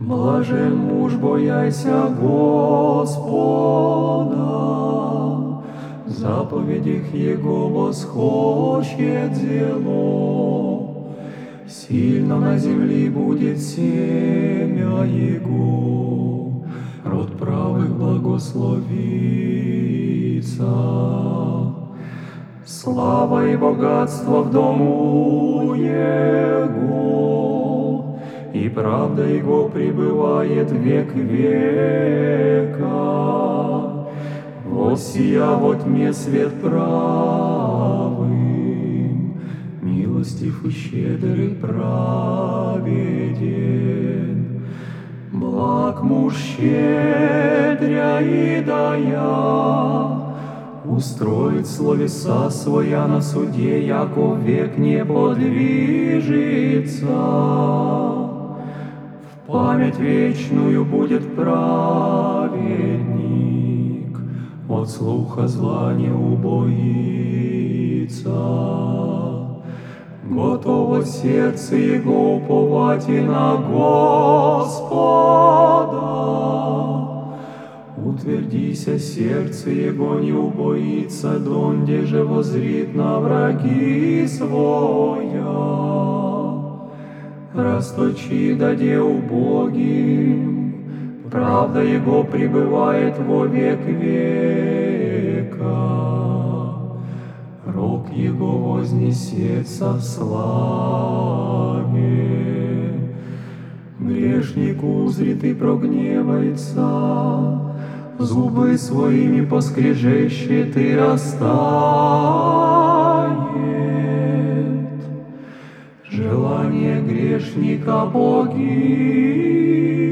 Блажен муж, бояйся Господа, в заповедях Его восхочет дело. Сильно на земле будет семя Его, род правых благословится. Слава и богатство в дому Его, и правда Его пребывает век века. Воссия во тьме свет правым, милостив и щедрый праведен. Благ муж щедря и дая, Устроит словеса своя на суде, яко век не подвижется. Память вечную будет праведник, от слуха зла не убоится. Готово сердце его уповать и на Господа. Утвердися сердце его, не убоится, донде же возрит на враги своя. Расточи даде убогим, правда его пребывает во век века. Рог его вознесется в славе. Грешник узрит и прогневается, зубы своими поскрежещет и растает. грешника погиб.